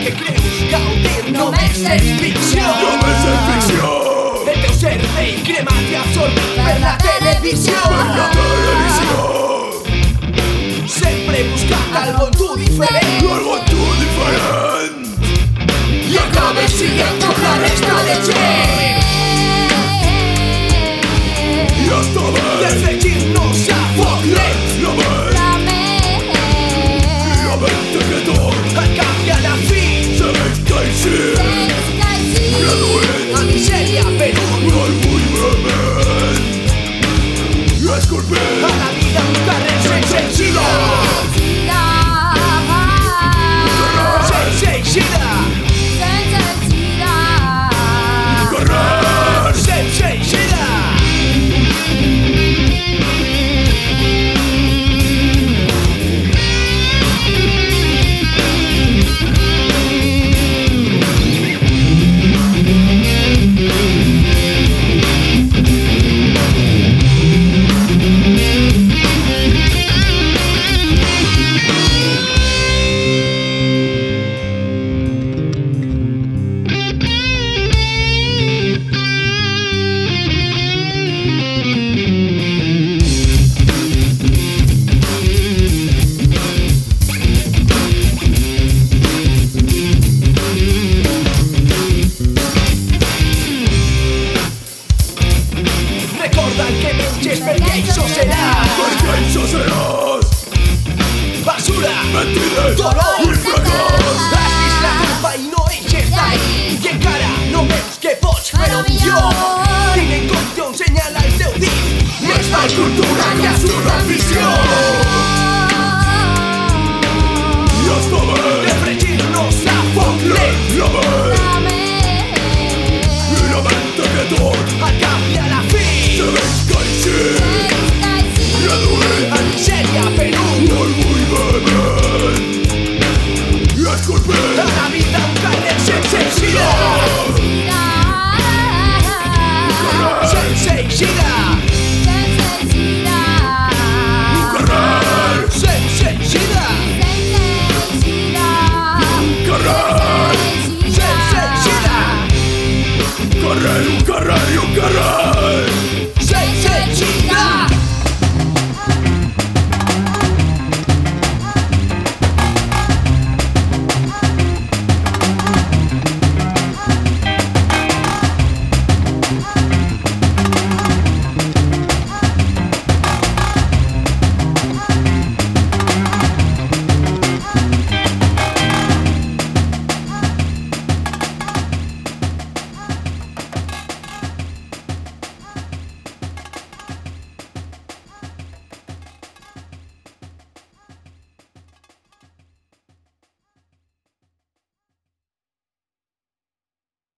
que creus que el dir només és ficció. Només és ficció. El teu cervell cremat i absorbit per la televisió. ¡Basura! ¡Mentiras! ¡Dolor! say she